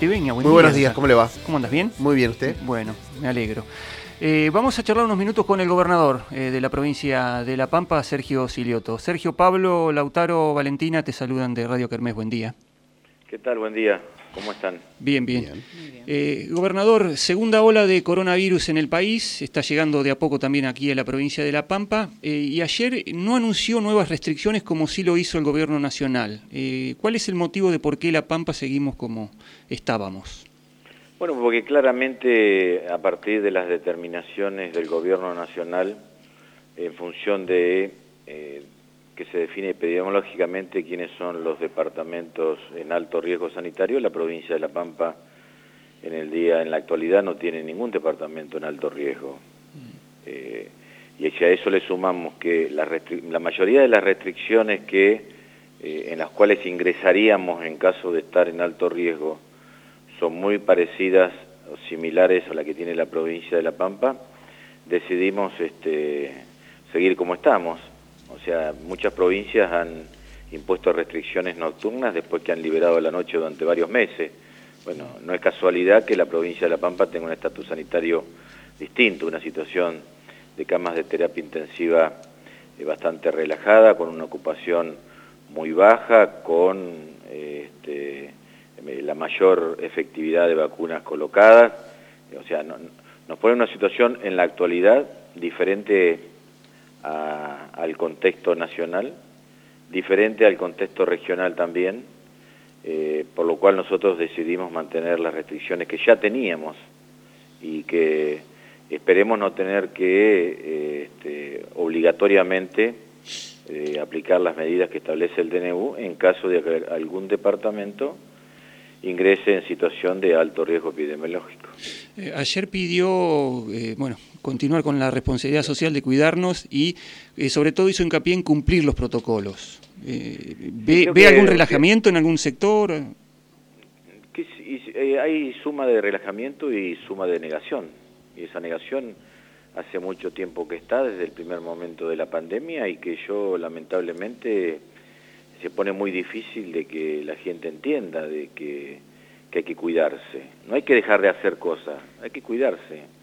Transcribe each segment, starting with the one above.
Muy buenos días, ¿cómo le va? ¿Cómo andas? ¿Bien? Muy bien, ¿usted? Bueno, me alegro. Eh, vamos a charlar unos minutos con el gobernador eh, de la provincia de La Pampa, Sergio Silioto. Sergio, Pablo, Lautaro, Valentina, te saludan de Radio Kermés. Buen día. ¿Qué tal? Buen día. ¿Cómo están? Bien, bien. Eh, gobernador, segunda ola de coronavirus en el país, está llegando de a poco también aquí a la provincia de La Pampa, eh, y ayer no anunció nuevas restricciones como sí lo hizo el gobierno nacional. Eh, ¿Cuál es el motivo de por qué La Pampa seguimos como estábamos? Bueno, porque claramente a partir de las determinaciones del gobierno nacional, en función de que se define epidemiológicamente quiénes son los departamentos en alto riesgo sanitario. La provincia de La Pampa en el día, en la actualidad, no tiene ningún departamento en alto riesgo. Eh, y si a eso le sumamos que la, la mayoría de las restricciones que eh, en las cuales ingresaríamos en caso de estar en alto riesgo son muy parecidas o similares a la que tiene la provincia de La Pampa, decidimos este, seguir como estamos. O sea, muchas provincias han impuesto restricciones nocturnas después que han liberado la noche durante varios meses. Bueno, no es casualidad que la provincia de La Pampa tenga un estatus sanitario distinto, una situación de camas de terapia intensiva eh, bastante relajada, con una ocupación muy baja, con este, eh, la mayor efectividad de vacunas colocadas. O sea, nos pone una situación en la actualidad diferente al contexto nacional, diferente al contexto regional también, eh, por lo cual nosotros decidimos mantener las restricciones que ya teníamos y que esperemos no tener que eh, este, obligatoriamente eh, aplicar las medidas que establece el DNU en caso de que algún departamento ingrese en situación de alto riesgo epidemiológico. Ayer pidió, bueno, continuar con la responsabilidad social de cuidarnos y eh, sobre todo hizo hincapié en cumplir los protocolos. Eh, ¿Ve, algún relajamiento en algún sector? Eh, hay suma de relajamiento y suma de negación. Y esa negación hace mucho tiempo que está, desde el primer momento de la pandemia, y que yo lamentablemente se pone muy difícil de que la gente entienda de que, que hay que cuidarse. No hay que dejar de hacer cosas, hay que cuidarse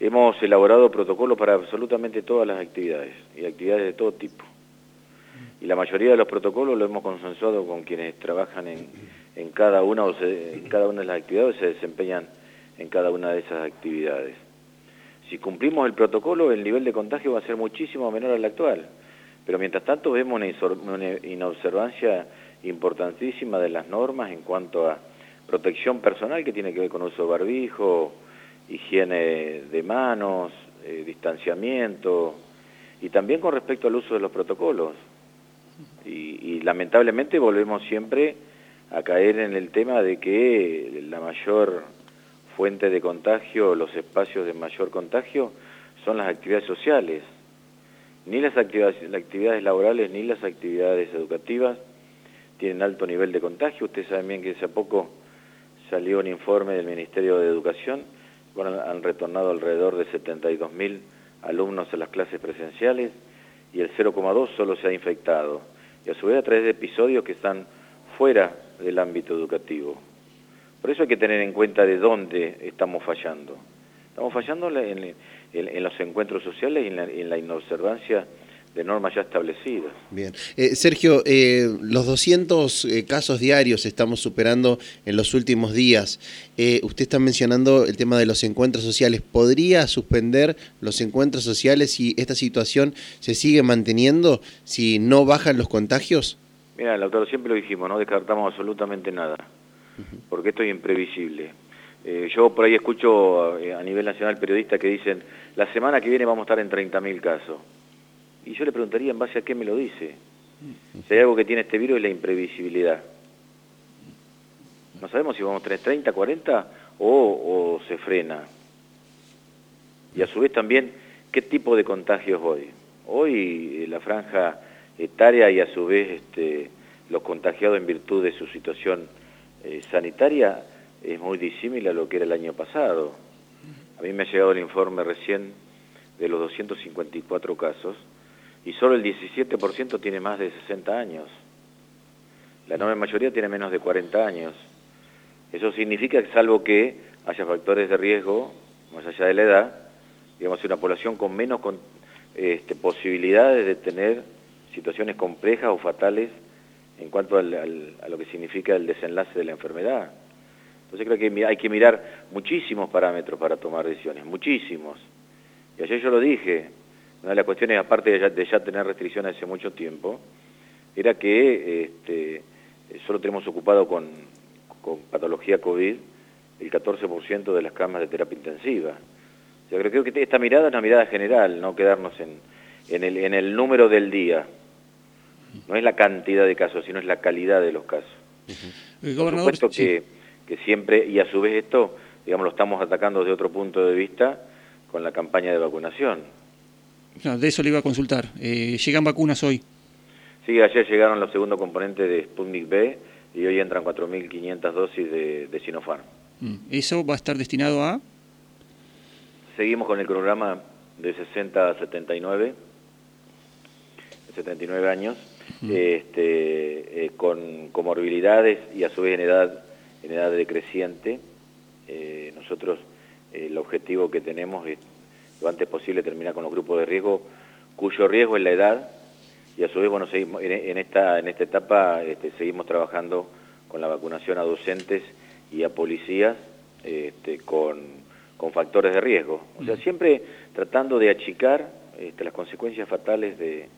Hemos elaborado protocolos para absolutamente todas las actividades y actividades de todo tipo. Y la mayoría de los protocolos lo hemos consensuado con quienes trabajan en, cada, una o en cada una de las actividades o se desempeñan en cada una de esas actividades. Si cumplimos el protocolo, el nivel de contagio va a ser muchísimo menor al actual. Pero mientras tanto vemos una inobservancia importantísima de las normas en cuanto a protección personal que tiene que ver con uso de barbijo, higiene de manos, eh, distanciamiento, y también con respecto al uso de los protocolos. Y, lamentablemente volvemos siempre a caer en el tema de que la mayor fuente de contagio, los espacios de mayor contagio, son las actividades sociales. Ni las actividades, las actividades laborales ni las actividades educativas tienen alto nivel de contagio. Ustedes saben bien que hace poco salió un informe del Ministerio de Educación bueno, han retornado alrededor de 72.000 alumnos a las clases presenciales y el 0,2 solo se ha infectado. Y a su vez a través de episodios que están fuera del ámbito educativo. Por eso hay que tener en cuenta de dónde estamos fallando. Estamos fallando en, los encuentros sociales y en la, en la inobservancia de normas ya establecidas. Bien. Eh, Sergio, eh, los 200 eh, casos diarios estamos superando en los últimos días. usted está mencionando el tema de los encuentros sociales. ¿Podría suspender los encuentros sociales si esta situación se sigue manteniendo, si no bajan los contagios? Mira, doctor, siempre lo dijimos, no descartamos absolutamente nada, porque esto es imprevisible. yo por ahí escucho a nivel nacional periodistas que dicen, la semana que viene vamos a estar en 30.000 casos. Y yo le preguntaría en base a qué me lo dice. Si hay algo que tiene este virus es la imprevisibilidad. No sabemos si vamos a tener 30, 40 o, se frena. Y a su vez también, ¿qué tipo de contagios hoy? Hoy eh, la franja etaria y a su vez este, los contagiados en virtud de su situación eh, sanitaria es muy disímil a lo que era el año pasado. A mí me ha llegado el informe recién de los 254 casos y solo el 17% tiene más de 60 años. La enorme mayoría tiene menos de 40 años. Eso significa que salvo que haya factores de riesgo, más allá de la edad, digamos, una población con menos este, posibilidades de tener situaciones complejas o fatales en cuanto a lo que significa el desenlace de la enfermedad. Entonces creo que hay que mirar muchísimos parámetros para tomar decisiones, muchísimos. Y ayer yo lo dije, una de las cuestiones, aparte de ya, tener restricciones hace mucho tiempo, era que este, solo tenemos ocupado con, con patología COVID el 14% de las camas de terapia intensiva. Yo creo que esta mirada es una mirada general, no quedarnos en, en, el, en el número del día. No es la cantidad de casos, sino es la calidad de los casos. Por supuesto que, que siempre, y a su vez esto, digamos, lo estamos atacando desde otro punto de vista con la campaña de vacunación. De eso le iba a consultar. Eh, ¿Llegan vacunas hoy? Sí, ayer llegaron los segundos componentes de Sputnik B y hoy entran 4.500 dosis de, de Sinopharm. Mm. ¿Eso va a estar destinado a...? Seguimos con el programa de 60 a 79, 79 años, este, eh, con comorbilidades y a su vez en edad, en edad decreciente. Eh, nosotros eh, el objetivo que tenemos es lo antes posible terminar con los grupos de riesgo, cuyo riesgo es la edad, y a su vez bueno, seguimos, en, esta, en esta etapa este, seguimos trabajando con la vacunación a docentes y a policías este, con con factores de riesgo. O sea, siempre tratando de achicar este, las consecuencias fatales de,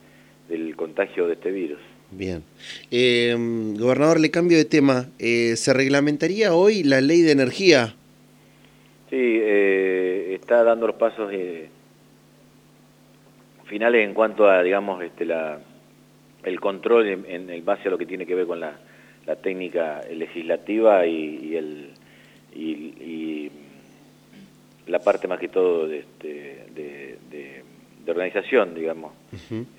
del contagio de este virus. Bien. Eh, gobernador, le cambio de tema. Eh, ¿Se reglamentaría hoy la ley de energía? Sí, eh, está dando los pasos finales en cuanto a, digamos, este, la, el control en, el base a lo que tiene que ver con la, la técnica legislativa y, y el... y la parte más que todo de, este, de, organización, digamos,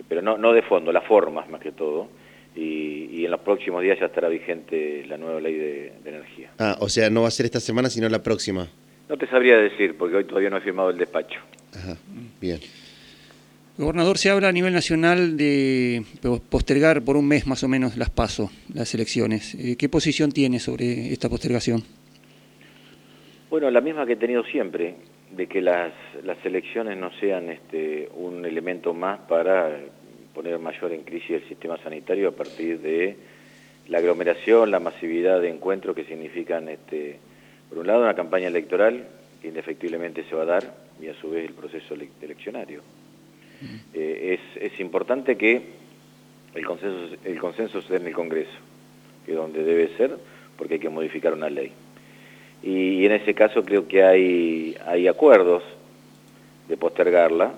pero no, no de fondo, las formas más que todo. Y, en los próximos días ya estará vigente la nueva ley de, energía. Ah, o sea, no va a ser esta semana, sino la próxima. No te sabría decir, porque hoy todavía no he firmado el despacho. Ajá, bien. Gobernador, se habla a nivel nacional de postergar por un mes más o menos las PASO, las elecciones. Eh, ¿Qué posición tiene sobre esta postergación? Bueno, la misma que he tenido siempre, de que las, las elecciones no sean este, un elemento más para poner mayor en crisis el sistema sanitario a partir de la aglomeración, la masividad de encuentros que significan, este, por un lado, una campaña electoral que indefectiblemente se va a dar y a su vez el proceso eleccionario. Eh, es, es importante que el consenso, el consenso sea en el Congreso, que es donde debe ser, porque hay que modificar una ley. Y, en ese caso creo que hay, hay acuerdos de postergarla.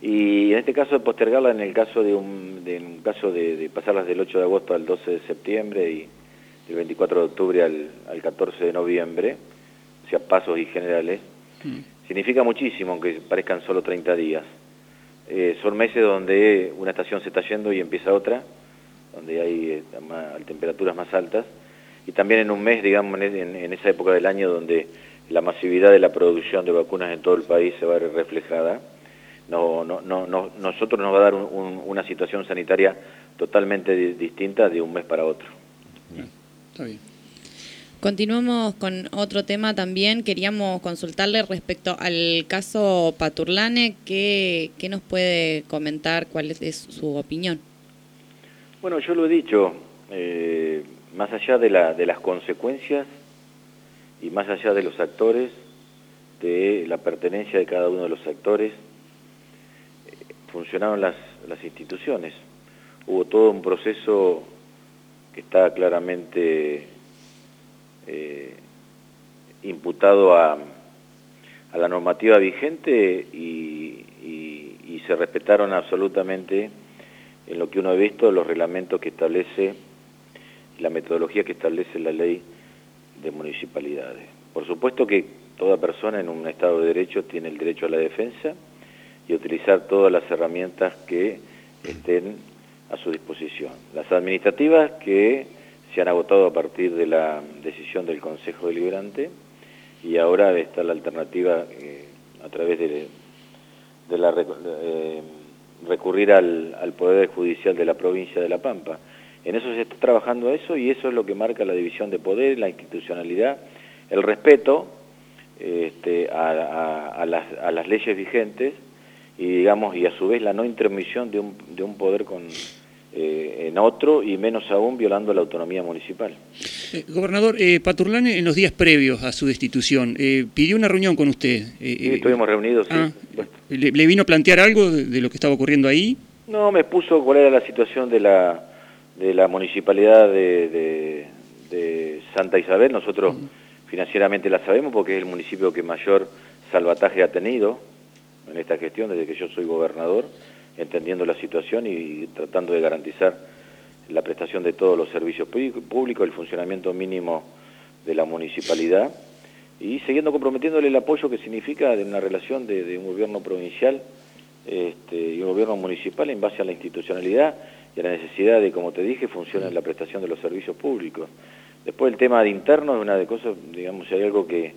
Y en este caso de postergarla en el caso de un, de, un caso de, pasarlas del 8 de agosto al 12 de septiembre y del 24 de octubre al, al 14 de noviembre, o sea, pasos y generales, mm. significa muchísimo, aunque parezcan solo 30 días. Eh, son meses donde una estación se está yendo y empieza otra, donde hay eh, temperaturas más altas, y también en un mes, digamos, en, esa época del año donde la masividad de la producción de vacunas en todo el país se va a ver reflejada, no, no, no, nosotros nos va a dar una situación sanitaria totalmente distinta de un mes para otro. Está bien. Continuamos con otro tema también. Queríamos consultarle respecto al caso Paturlane. ¿Qué, qué nos puede comentar? ¿Cuál es su opinión? Bueno, yo lo he dicho. Eh, más allá de, la, de las consecuencias y más allá de los actores, de la pertenencia de cada uno de los actores, eh, funcionaron las, las instituciones. Hubo todo un proceso que está claramente eh, imputado a, a, la normativa vigente y, se respetaron absolutamente en lo que uno ha visto los reglamentos que establece la metodología que establece la ley de municipalidades. Por supuesto que toda persona en un Estado de Derecho tiene el derecho a la defensa y utilizar todas las herramientas que estén a su disposición. Las administrativas que se han agotado a partir de la decisión del Consejo Deliberante y ahora está la alternativa eh, a través de, de la, eh, recurrir al, Poder Judicial de la provincia de La Pampa en eso se está trabajando eso y eso es lo que marca la división de poder, la institucionalidad, el respeto este, a, las, leyes vigentes y digamos y a su vez la no intermisión de un, de un poder con, eh, en otro y menos aún violando la autonomía municipal. Eh, gobernador, eh, Paturlane en los días previos a su destitución pidió una reunión con usted. sí, estuvimos reunidos. Ah, le, vino a plantear algo de, lo que estaba ocurriendo ahí? No, me expuso cuál era la situación de la, de la municipalidad de, Santa Isabel. Nosotros financieramente la sabemos porque es el municipio que mayor salvataje ha tenido en esta gestión desde que yo soy gobernador entendiendo la situación y tratando de garantizar la prestación de todos los servicios públicos, el funcionamiento mínimo de la municipalidad y siguiendo comprometiéndole el apoyo que significa de una relación de, un gobierno provincial este, y un gobierno municipal en base a la institucionalidad y a la necesidad de, como te dije, funcione la prestación de los servicios públicos. Después el tema de interno es una de cosas, digamos, hay algo que,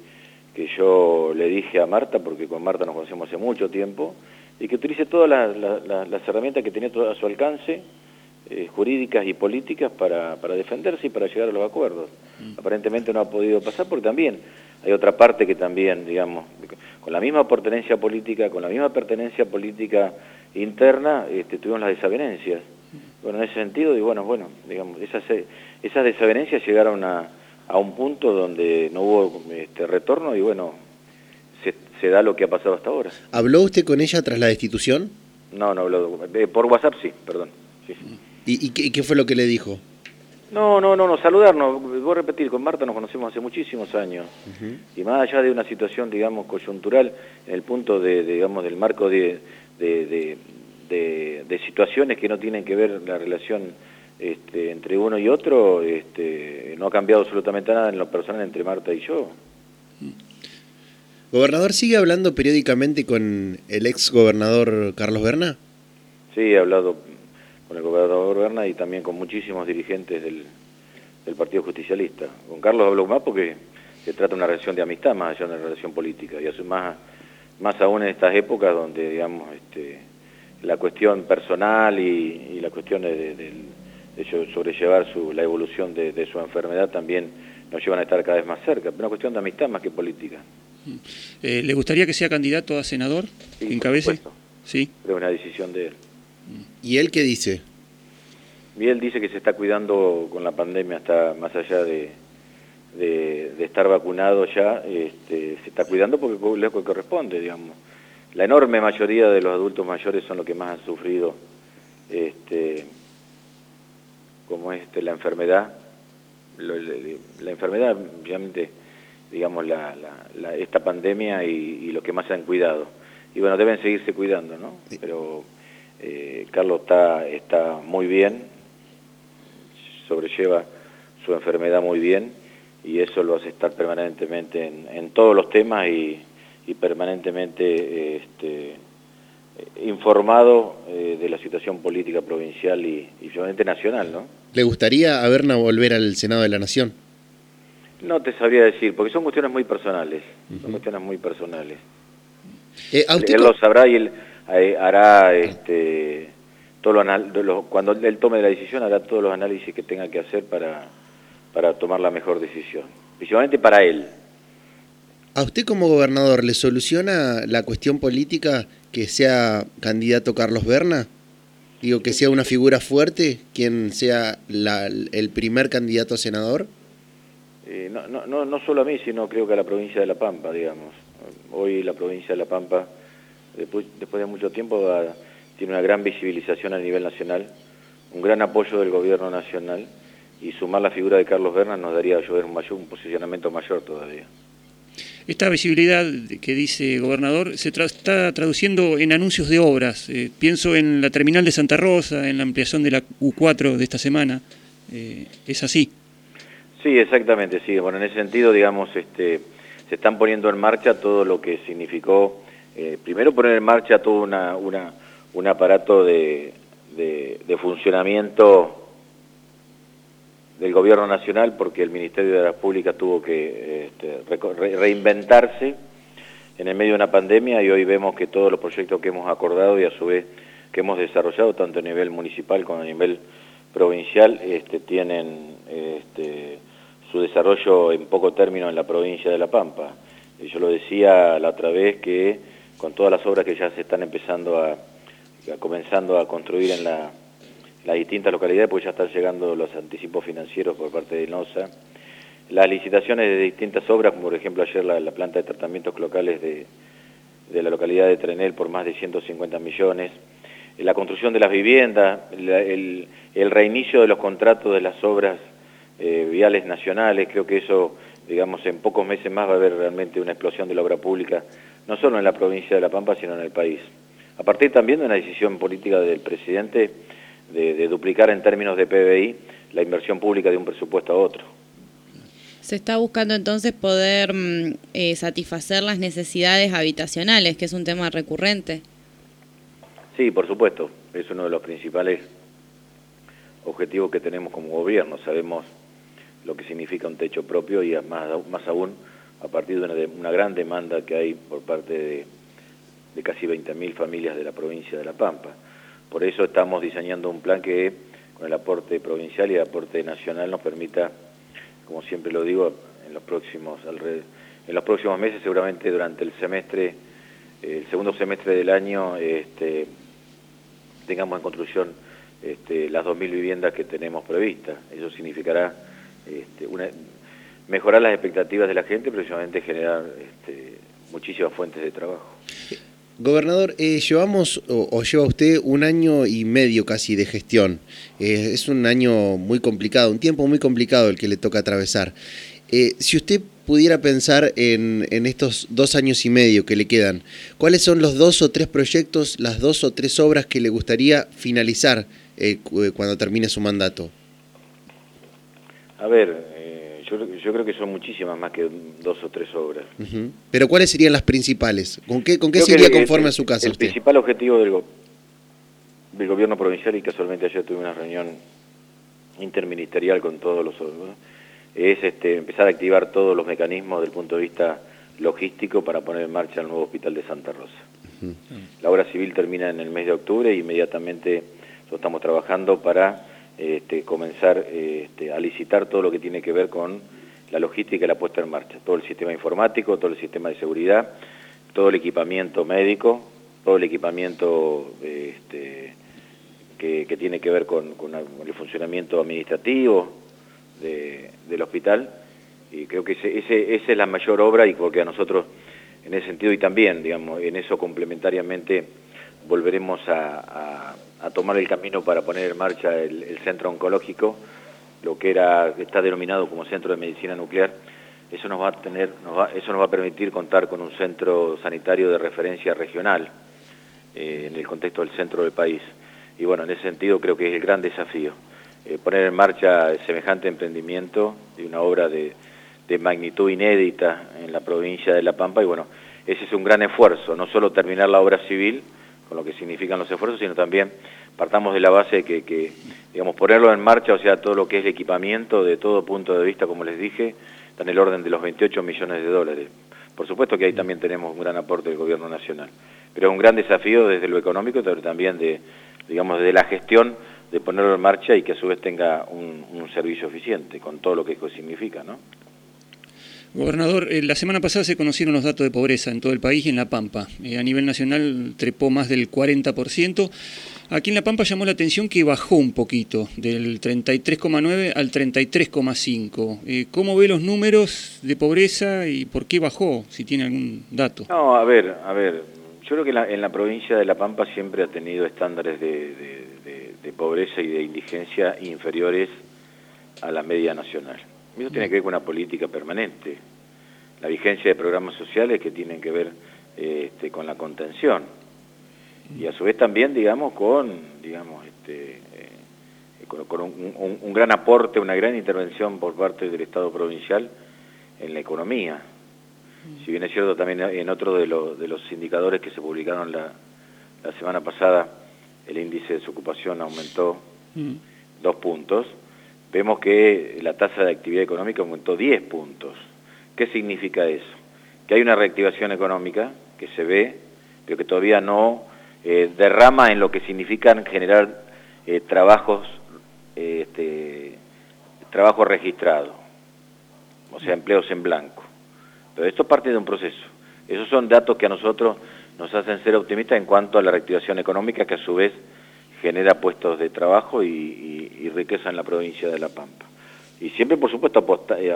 que yo le dije a Marta, porque con Marta nos conocemos hace mucho tiempo, y que utilice todas las, herramientas que tenía a su alcance, eh, jurídicas y políticas, para, para, defenderse y para llegar a los acuerdos. Mm. Aparentemente no ha podido pasar porque también hay otra parte que también, digamos, con la misma pertenencia política, con la misma pertenencia política interna, este, tuvimos las desavenencias. Bueno, en ese sentido, y bueno, bueno, digamos, esas, esas desavenencias llegaron a, a un punto donde no hubo este, retorno y bueno, se da lo que ha pasado hasta ahora. ¿Habló usted con ella tras la destitución? No, no habló. Eh, por WhatsApp sí, perdón. ¿Y, qué, fue lo que le dijo? No, no, no, no, saludarnos. Voy a repetir, con Marta nos conocemos hace muchísimos años. Y más allá de una situación, digamos, coyuntural, en el punto de, digamos, del marco de, de, de, situaciones que no tienen que ver la relación este, entre uno y otro, este, no ha cambiado absolutamente nada en lo personal entre Marta y yo. ¿Gobernador sigue hablando periódicamente con el ex gobernador Carlos Berna? Sí, he hablado con el gobernador Berna y también con muchísimos dirigentes del, Partido Justicialista. Con Carlos hablo más porque se trata de una relación de amistad más allá de una relación política y más, más aún en estas épocas donde, digamos, este, la cuestión personal y, la cuestión de, sobrellevar su, la evolución de, su enfermedad también nos llevan a estar cada vez más cerca. Una cuestión de amistad más que política. Eh, ¿Le gustaría que sea candidato a senador? Sí, en cabeza? Sí. Es una decisión de él. ¿Y él qué dice? Y él dice que se está cuidando con la pandemia, hasta más allá de, de, estar vacunado ya, este, se está cuidando porque es lo que corresponde, digamos. La enorme mayoría de los adultos mayores son los que más han sufrido este, como este, la enfermedad. la enfermedad, obviamente digamos, la, esta pandemia y, lo que más se han cuidado. Y bueno, deben seguirse cuidando, ¿no? Pero eh, Carlos está, está muy bien, sobrelleva su enfermedad muy bien y eso lo hace estar permanentemente en, todos los temas y, permanentemente este, informado eh, de la situación política provincial y, y nacional, ¿no? ¿Le gustaría a Berna volver al Senado de la Nación? No te sabría decir, porque son cuestiones muy personales, son cuestiones muy personales. Eh, él lo sabrá y él eh, hará, este, todo lo, cuando él tome la decisión, hará todos los análisis que tenga que hacer para, para tomar la mejor decisión, principalmente para él. ¿A usted como gobernador le soluciona la cuestión política que sea candidato Carlos Berna? Digo, que sea una figura fuerte, quien sea el primer candidato a senador. Eh, no, no, no, solo a mí, sino creo que a la provincia de La Pampa, digamos. Hoy la provincia de La Pampa, después, después de mucho tiempo, tiene una gran visibilización a nivel nacional, un gran apoyo del gobierno nacional, y sumar la figura de Carlos Bernas nos daría a llover un, mayor, un posicionamiento mayor todavía. Esta visibilidad que dice gobernador se está traduciendo en anuncios de obras. Eh, pienso en la terminal de Santa Rosa, en la ampliación de la U4 de esta semana. Eh, ¿Es así? Sí, exactamente, sí. Bueno, en ese sentido, digamos, este, se están poniendo en marcha todo lo que significó, eh, primero poner en marcha todo una, un aparato de, de, funcionamiento del gobierno nacional porque el Ministerio de las Públicas tuvo que este, reinventarse en el medio de una pandemia y hoy vemos que todos los proyectos que hemos acordado y a su vez que hemos desarrollado tanto a nivel municipal como a nivel provincial este, tienen este, su desarrollo en poco término en la provincia de La Pampa. Yo lo decía la otra vez que con todas las obras que ya se están empezando a, comenzando a construir en la, las distintas localidades, pues ya están llegando los anticipos financieros por parte de NOSA, las licitaciones de distintas obras, como por ejemplo ayer la, planta de tratamientos locales de, la localidad de Trenel por más de 150 millones, la construcción de las viviendas, el, reinicio de los contratos de las obras eh, viales nacionales, creo que eso, digamos, en pocos meses más va a haber realmente una explosión de la obra pública, no solo en la provincia de La Pampa, sino en el país. A partir también de una decisión política del presidente de duplicar en términos de PBI la inversión pública de un presupuesto a otro. Se está buscando entonces poder mm, eh, satisfacer las necesidades habitacionales, que es un tema recurrente. Sí, por supuesto, es uno de los principales objetivos que tenemos como gobierno. Sabemos lo que significa un techo propio y más, más aún a partir de una, gran demanda que hay por parte de, de casi 20.000 familias de la provincia de La Pampa. Por eso estamos diseñando un plan que con el aporte provincial y el aporte nacional nos permita como siempre lo digo, en los próximos, en los próximos meses, seguramente durante el semestre, el segundo semestre del año, este, tengamos en construcción este, las 2.000 viviendas que tenemos previstas. Eso significará este, una, mejorar las expectativas de la gente, precisamente generar este, muchísimas fuentes de trabajo. Gobernador, eh, llevamos o, lleva usted un año y medio casi de gestión. Eh, es un año muy complicado, un tiempo muy complicado el que le toca atravesar. Eh, si usted pudiera pensar en, estos dos años y medio que le quedan, ¿cuáles son los dos o tres proyectos, las dos o tres obras que le gustaría finalizar cuando termine su mandato? A ver, yo, creo que son muchísimas más que dos o tres obras. Pero ¿cuáles serían las principales? ¿Con qué, con qué sería conforme a su casa? El principal objetivo del, del gobierno provincial, y casualmente ayer tuve una reunión interministerial con todos los... es este, empezar a activar todos los mecanismos desde el punto de vista logístico para poner en marcha el nuevo hospital de Santa Rosa. La obra civil termina en el mes de octubre e inmediatamente estamos trabajando para este, comenzar este, a licitar todo lo que tiene que ver con la logística y la puesta en marcha, todo el sistema informático, todo el sistema de seguridad, todo el equipamiento médico, todo el equipamiento este, que, tiene que ver con, el funcionamiento administrativo del hospital, y creo que ese, esa es la mayor obra y porque a nosotros en ese sentido y también, digamos, en eso complementariamente volveremos a, tomar el camino para poner en marcha el, centro oncológico, lo que era está denominado como centro de medicina nuclear. Eso nos va a tener, eso nos va a permitir contar con un centro sanitario de referencia regional eh, en el contexto del centro del país. Y bueno, en ese sentido creo que es el gran desafío eh, poner en marcha semejante emprendimiento de una obra de, de magnitud inédita en la provincia de La Pampa y bueno, ese es un gran esfuerzo, no solo terminar la obra civil, con lo que significan los esfuerzos, sino también partamos de la base de que, digamos, ponerlo en marcha, o sea, todo lo que es el equipamiento, de todo punto de vista, como les dije, está en el orden de los 28 millones de dólares. Por supuesto que ahí también tenemos un gran aporte del gobierno nacional, pero es un gran desafío desde lo económico, pero también de, digamos, de la gestión de ponerlo en marcha y que a su vez tenga un, un servicio eficiente, con todo lo que eso significa, ¿no? Gobernador, eh, la semana pasada se conocieron los datos de pobreza en todo el país y en La Pampa. Eh, a nivel nacional trepó más del 40%. Aquí en La Pampa llamó la atención que bajó un poquito, del 33,9 al 33,5. Eh, ¿Cómo ve los números de pobreza y por qué bajó, si tiene algún dato? No, a ver, a ver. Yo creo que en la, provincia de La Pampa siempre ha tenido estándares de pobreza y de indigencia inferiores a la media nacional. Eso tiene que ver con una política permanente. La vigencia de programas sociales que tienen que ver este, con la contención. Y a su vez también, digamos, con, digamos, este, eh, con, un, gran aporte, una gran intervención por parte del Estado provincial en la economía. Si bien es cierto también en otro de, de los indicadores que se publicaron la, la semana pasada, el índice de desocupación aumentó dos puntos, vemos que la tasa de actividad económica aumentó 10 puntos. ¿Qué significa eso? Que hay una reactivación económica que se ve, pero que todavía no eh, derrama en lo que significan generar eh, trabajos este, trabajo registrado, o sea, empleos en blanco. Pero esto parte de un proceso. Esos son datos que a nosotros nos hacen ser optimistas en cuanto a la reactivación económica, que a su vez genera puestos de trabajo y, riqueza en la provincia de La Pampa. Y siempre, por supuesto, eh,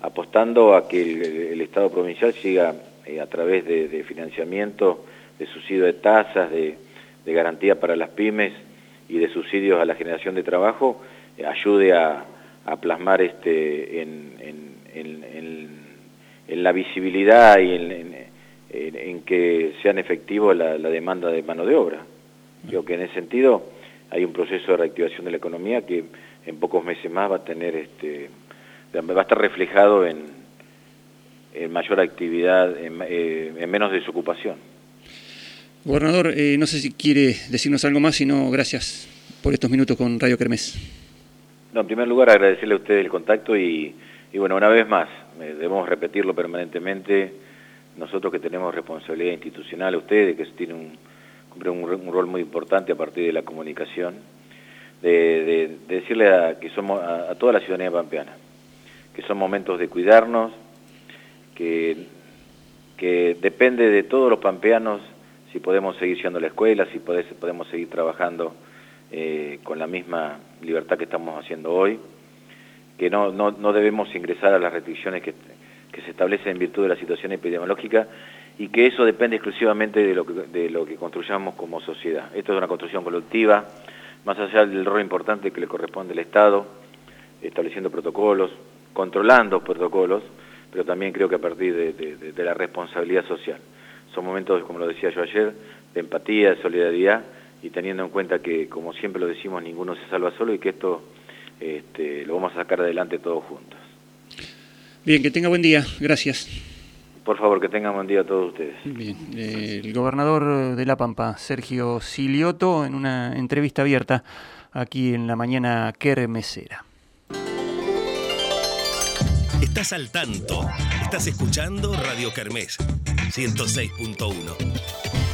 apostando a que el, Estado provincial siga eh, a través de, financiamiento, de subsidio de tasas, de, garantía para las pymes y de subsidios a la generación de trabajo, eh, ayude a, plasmar este en, la visibilidad y en, que sean efectivos la, demanda de mano de obra. Creo que en ese sentido hay un proceso de reactivación de la economía que en pocos meses más va a tener este va a estar reflejado en, mayor actividad, eh, en, menos desocupación. Gobernador, eh, no sé si quiere decirnos algo más, sino gracias por estos minutos con Radio Kermés. No, en primer lugar agradecerle a usted el contacto y, bueno, una vez más, eh, debemos repetirlo permanentemente, nosotros que tenemos responsabilidad institucional, ustedes que tienen un, un, rol muy importante a partir de la comunicación, de, decirle a, que somos a, toda la ciudadanía pampeana, que son momentos de cuidarnos, que, que depende de todos los pampeanos si podemos seguir yendo a la escuela, si podemos seguir trabajando eh, con la misma libertad que estamos haciendo hoy, que no, no, no debemos ingresar a las restricciones que, que se establecen en virtud de la situación epidemiológica y que eso depende exclusivamente de lo que, de lo que construyamos como sociedad. Esto es una construcción colectiva, más allá del rol importante que le corresponde al Estado, estableciendo protocolos, controlando protocolos, pero también creo que a partir de, la responsabilidad social. Son momentos, como lo decía yo ayer, de empatía, de solidaridad y teniendo en cuenta que, como siempre lo decimos, ninguno se salva solo y que esto este, lo vamos a sacar adelante todos juntos. Bien, que tenga buen día. Gracias. Por favor, que tengan buen día a todos ustedes. Bien, eh, el gobernador de La Pampa, Sergio Silioto, en una entrevista abierta aquí en la mañana Kermesera. Estás al tanto. Estás escuchando Radio Kermés 106.1.